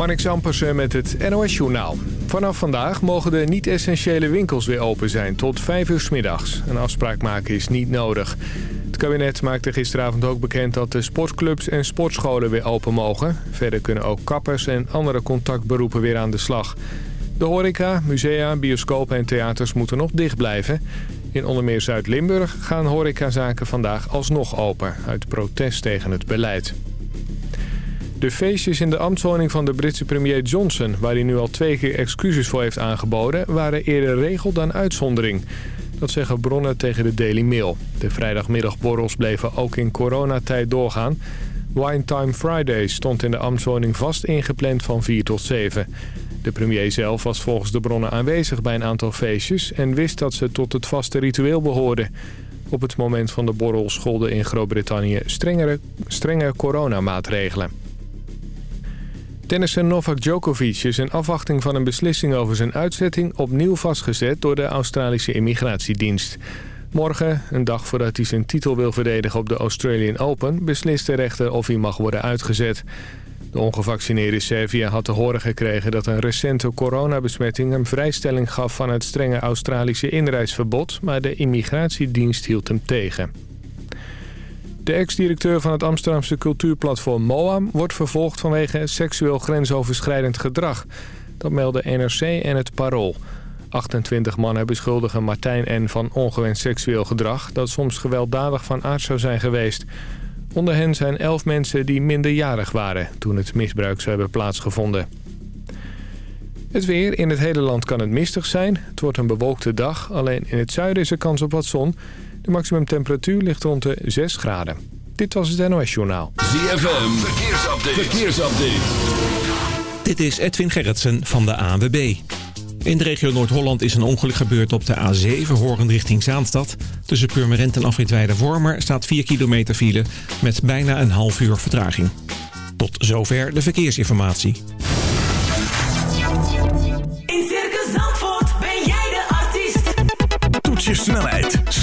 Marnik Zampersen met het NOS Journaal. Vanaf vandaag mogen de niet-essentiële winkels weer open zijn tot 5 uur s middags. Een afspraak maken is niet nodig. Het kabinet maakte gisteravond ook bekend dat de sportclubs en sportscholen weer open mogen. Verder kunnen ook kappers en andere contactberoepen weer aan de slag. De horeca, musea, bioscopen en theaters moeten nog dicht blijven. In onder meer Zuid-Limburg gaan horecazaken vandaag alsnog open... uit protest tegen het beleid. De feestjes in de ambtswoning van de Britse premier Johnson... waar hij nu al twee keer excuses voor heeft aangeboden... waren eerder regel dan uitzondering. Dat zeggen bronnen tegen de Daily Mail. De vrijdagmiddagborrels bleven ook in coronatijd doorgaan. Wine Time Friday stond in de ambtswoning vast ingepland van 4 tot 7. De premier zelf was volgens de bronnen aanwezig bij een aantal feestjes... en wist dat ze tot het vaste ritueel behoorden. Op het moment van de borrel scholden in Groot-Brittannië strengere, strenge coronamaatregelen. Tennisser Novak Djokovic is in afwachting van een beslissing over zijn uitzetting... opnieuw vastgezet door de Australische Immigratiedienst. Morgen, een dag voordat hij zijn titel wil verdedigen op de Australian Open... beslist de rechter of hij mag worden uitgezet. De ongevaccineerde Servië had te horen gekregen dat een recente coronabesmetting... hem vrijstelling gaf van het strenge Australische inreisverbod... maar de immigratiedienst hield hem tegen. De ex-directeur van het Amsterdamse cultuurplatform MOAM... wordt vervolgd vanwege seksueel grensoverschrijdend gedrag. Dat melden NRC en het Parool. 28 mannen beschuldigen Martijn N. van ongewenst seksueel gedrag... dat soms gewelddadig van aard zou zijn geweest. Onder hen zijn 11 mensen die minderjarig waren... toen het misbruik zou hebben plaatsgevonden. Het weer. In het hele land kan het mistig zijn. Het wordt een bewolkte dag. Alleen in het zuiden is er kans op wat zon... De maximumtemperatuur ligt rond de 6 graden. Dit was het NOS Journaal. ZFM, verkeersupdate. verkeersupdate. Dit is Edwin Gerritsen van de ANWB. In de regio Noord-Holland is een ongeluk gebeurd op de A7 horend richting Zaanstad. Tussen Purmerend en Afritweide Wormer staat 4 kilometer file met bijna een half uur vertraging. Tot zover de verkeersinformatie.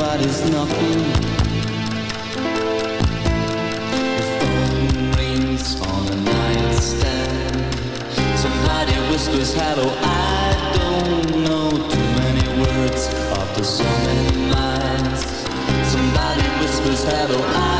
Nobody's knocking. phone rings on the nightstand. Somebody whispers hello. I don't know too many words after so many lines. Somebody whispers hello. I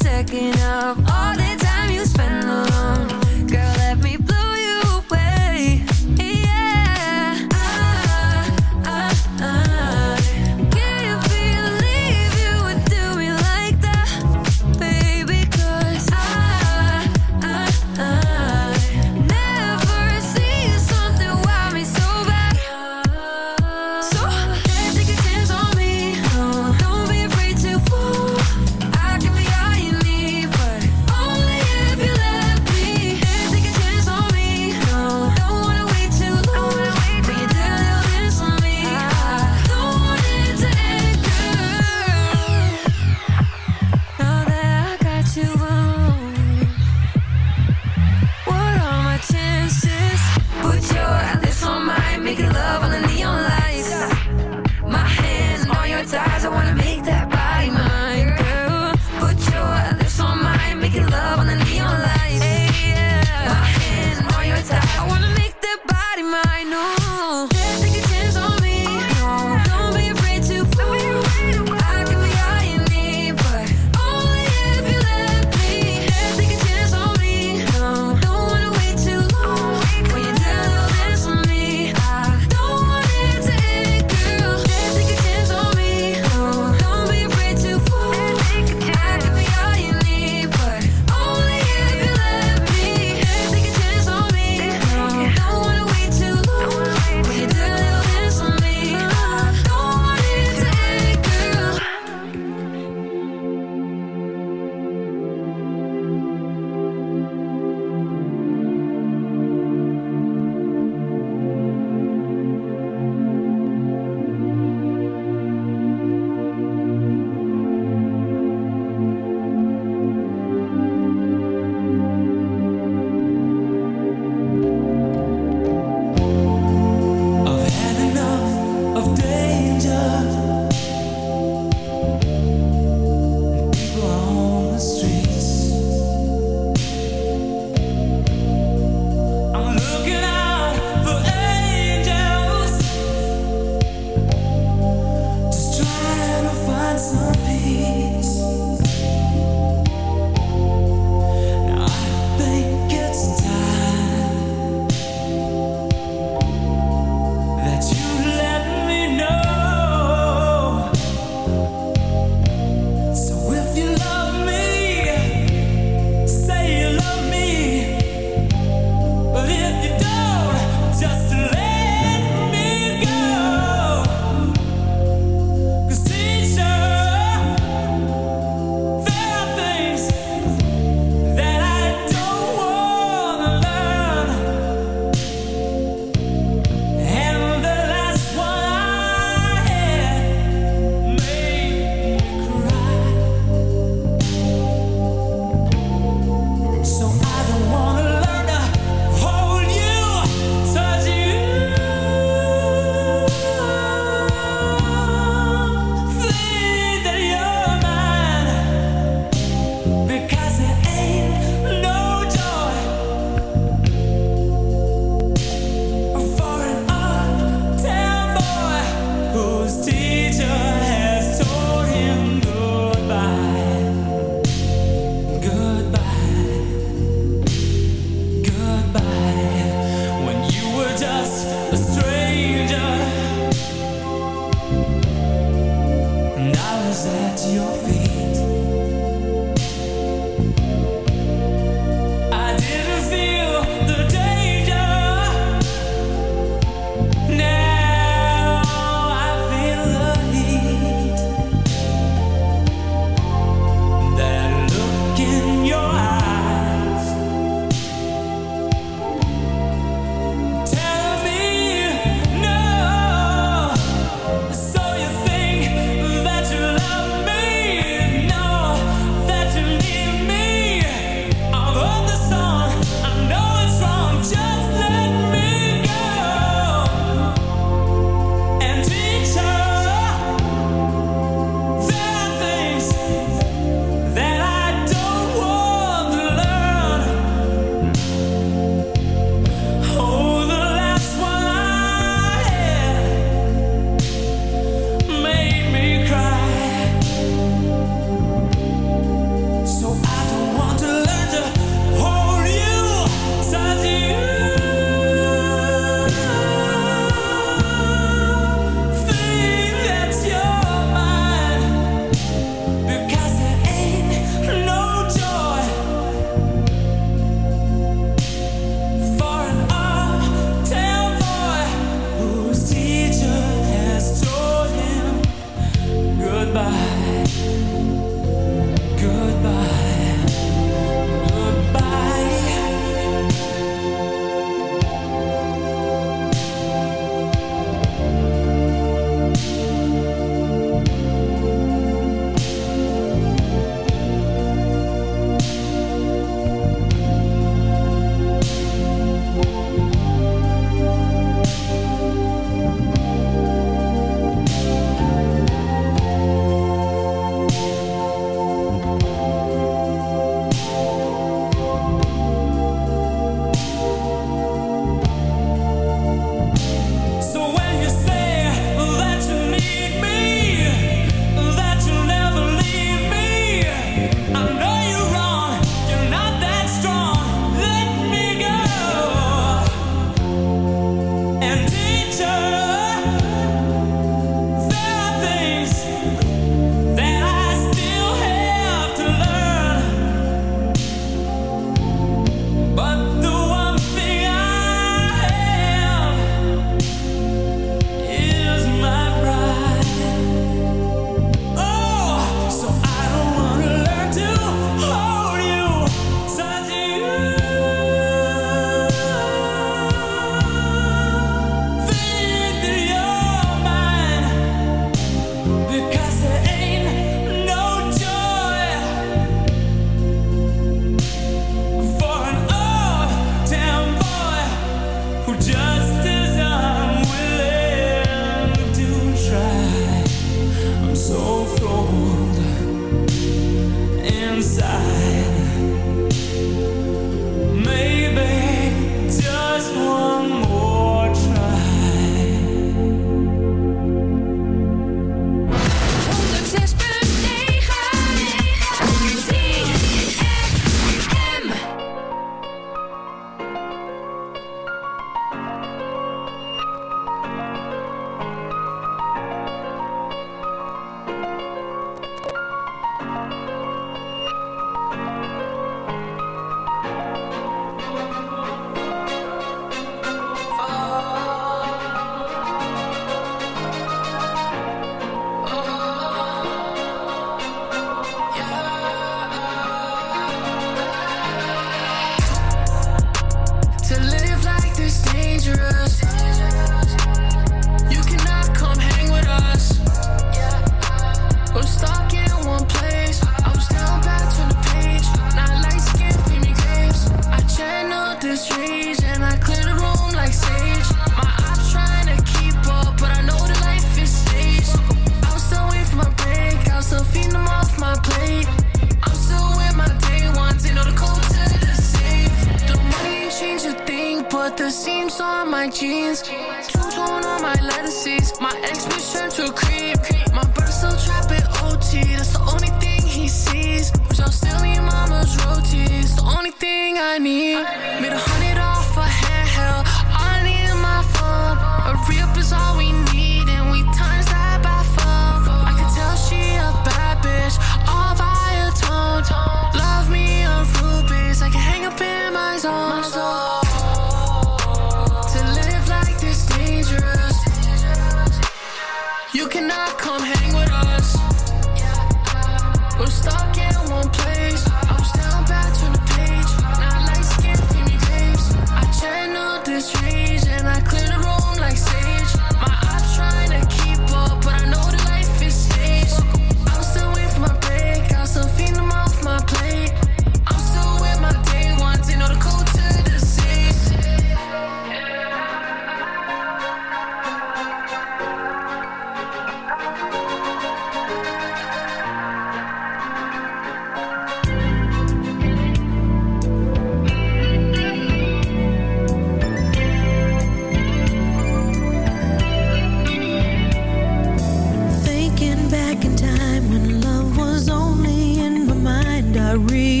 I read.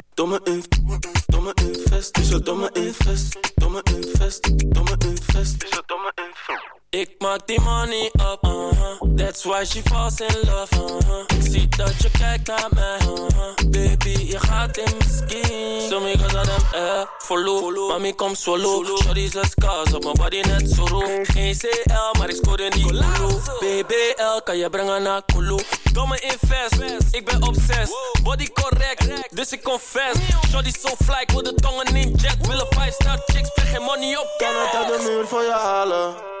Als je in love, uh-huh. Ziet dat je kijkt naar mij, uh-huh. Baby, je gaat in mijn skin. Sommige mi eh, follow, follow. Mami, kom solo Shorty's last cause op mijn body net zo rood Geen CL, maar ik score in die Colo BBL, kan je brengen naar Colo Domme invest, ik ben obsessed. Body correct, dus ik confess. Shorty so fly, ik wil de tongen in jet. Willen 5 star chicks, breng geen money op Kan het dat de muur voor je halen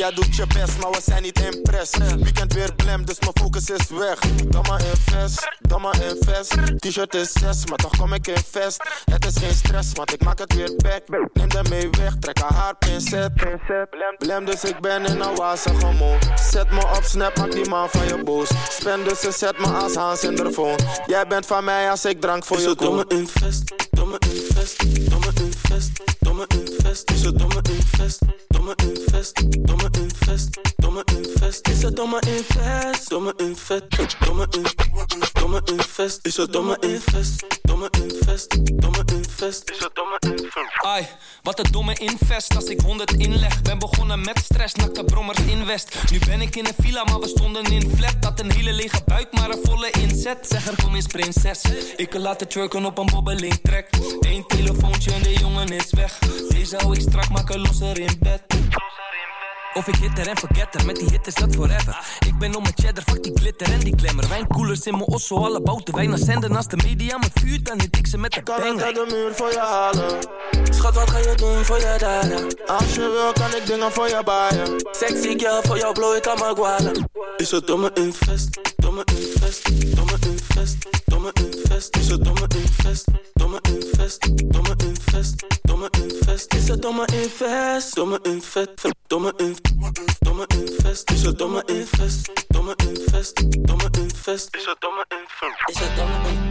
Jij doet je best, maar we zijn niet impress. Weekend weer blem, dus mijn focus is weg. Domme invest, domme invest. T-shirt is 6, maar toch kom ik in vest. Het is geen stress, want ik maak het weer back. Neem mee weg, trek haar haar pincet. Blem, dus ik ben in een wazige mode. Zet me op snap, maak die man van je boos. Spend dus ze zet me als Hans in de phone. Jij bent van mij als ik drank voor je het domme koop. invest, domme invest, domme invest, domme invest. Is het domme invest, domme invest, domme invest, domme invest. Is het domme invest, domme invest, domme invest, domme invest. Is het domme invest, domme invest, domme invest. Is het domme invest. Ai, wat een domme invest als ik 100 inleg. Ben begonnen met stress, nakte brommers in West. Nu ben ik in een villa, maar we stonden in flat. Dat een hele lege buik, maar een volle inzet. Zeg er kom eens prinses. Ik kan laten trucken op een bobbeling trek. Telefoontje en de jongen is weg. Deze hou ik strak, maken losser in bed. Of ik hitter en forgetter, met die hit is dat forever. Ik ben om mijn cheddar, fuck die glitter en die glamour. Wijnkoelers in mijn osso, alle bouten wijn naar zenden. Als de media me vuurt, dan hit ik ze met de Kan ik uit de muur voor je halen? Schat, wat ga je doen voor je daden? Als je wil, kan ik dingen voor je baaien. Sexy girl, voor jou blow ik aan mijn gwalen. Is het domme invest, domme invest, domme invest, domme invest. Is het domme invest, domme invest, domme invest, domme invest. Is het domme invest, domme invest, domme invest, domme invest. Is het domme invest, domme invest, domme invest. Is het domme invest. Is het domme invest.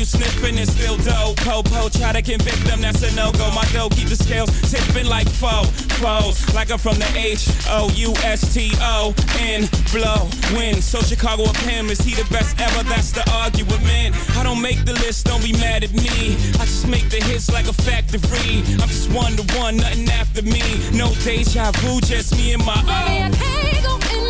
you sniffing is still dope. Po-po, try to convict them, that's a no-go. My dough keep the scales tipping like foe, foes. Like I'm from the H-O-U-S-T-O-N, blow, win. So Chicago up him, is he the best ever? That's the argument. I don't make the list, don't be mad at me. I just make the hits like a factory. I'm just one to one, nothing after me. No deja vu, just me and my own. Baby, I can't go in